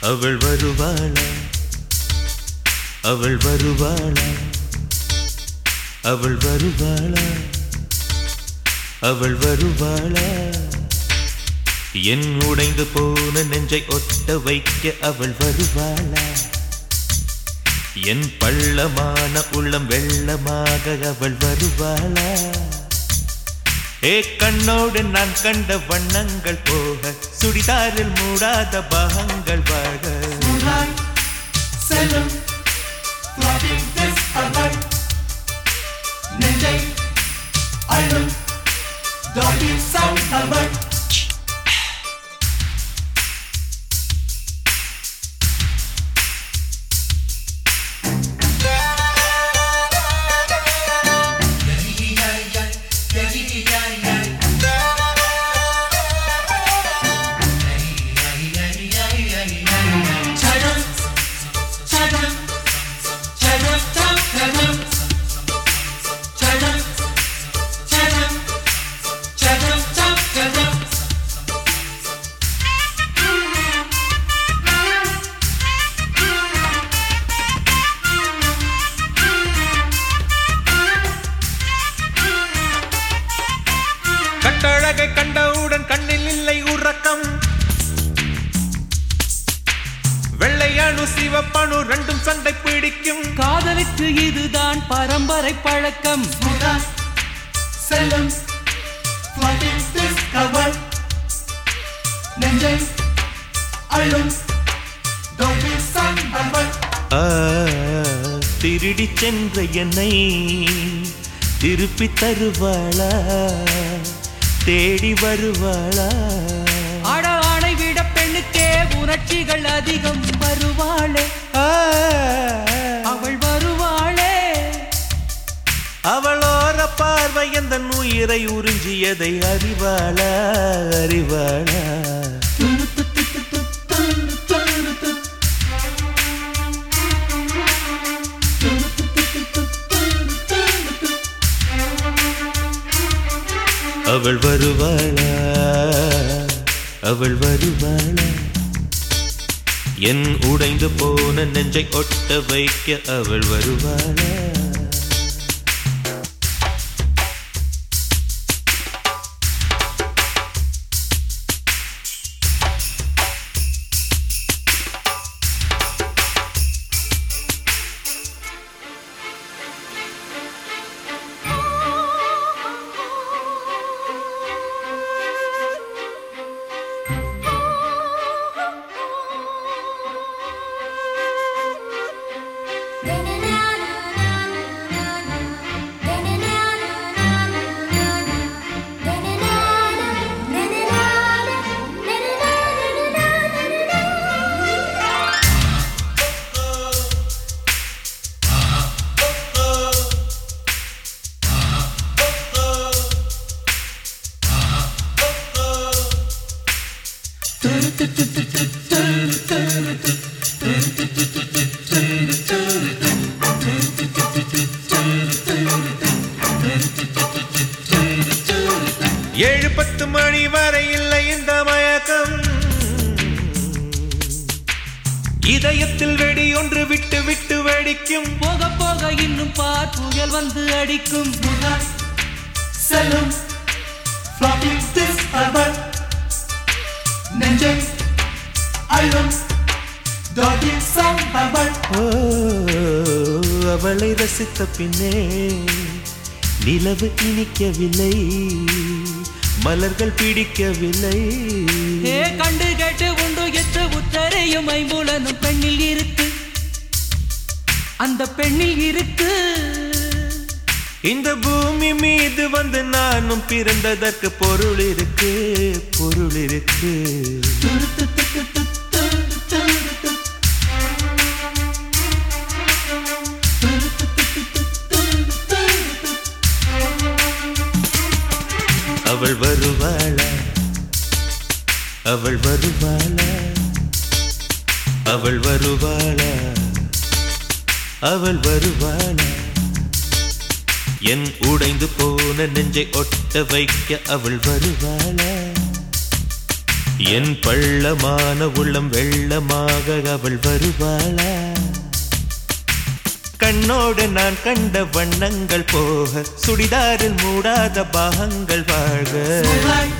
அவள் வருவாளா? அவள் வருவாளா? அவள் வருவாளா? அவள் வருவாளா? என் உடைந்து போன நெஞ்சை ஒட்ட வைக்க அவள் வருவாளா? என் பள்ளமான உள்ளம் வெள்ளமாக அவள் வருவாளா? ஏ கண்ணோடு நான் கண்ட வண்ணங்கள் போக சுடிதாரில் மூடாத பாகங்கள் வாழ. செல்லும் நெஞ்சை அழும் டாலி சவுண்ட் away. சிவப்பணு ரெண்டும் சண்டை பிடிக்கும். காதலுக்கு இதுதான் பரம்பரை பழக்கம். செல்லும். நெஞ்சை அழும் திருடி சென்ற என்னை திருப்பி தருவாளா தேடி வருவாளா. அட ஆணை விட பெண்ணுக்கே உணர்ச்சிகள் அதிகம் வருவாளே. உயிரை உறிஞ்சியதை அறிவாளா? அறிவாளா? அவள் வருவாளா? அவள் வருவாளா? என் உடைந்து போன நெஞ்சை ஒட்ட வைக்க அவள் வருவாளா? ஏழு பத்து மணி வரை இல்லை இந்த மயக்கம். இதயத்தில் வெடி ஒன்று விட்டு விட்டு வெடிக்கும். போக போக இன்னும் பார் புயல் வந்து அடிக்கும். செல்லும். Floating this away. நெஞ்சை அழும் அவளை ரசித்த பின்னே நிலவு இனிக்கவில்லை. மலர்கள் பிடிக்கவில்லை. ஏ கண்டு கேட்டு உண்டு எட்டு உத்தரையும் ஐம்புலனும் பெண்ணில் இருக்கு. அந்த பெண்ணில் இருக்கு. இந்த பூமி மீது வந்து நானும் பிறந்ததற்கு பொருள் இருக்கு பொருள் இருக்கு. அவள் வருவாளா? அவள் வருவாளா? அவள் வருவாளா? அவள் வருவாளா? என் உடைந்து போன நெஞ்சை ஒட்ட வைக்க அவள் வருவாளா? என் பள்ளமான உள்ளம் வெள்ளமாக அவள் வருவாளா? கண்ணோடு நான் கண்ட வண்ணங்கள் போக சுடிதாரில் மூடாத பாகங்கள் வாழ்க. Moonlight,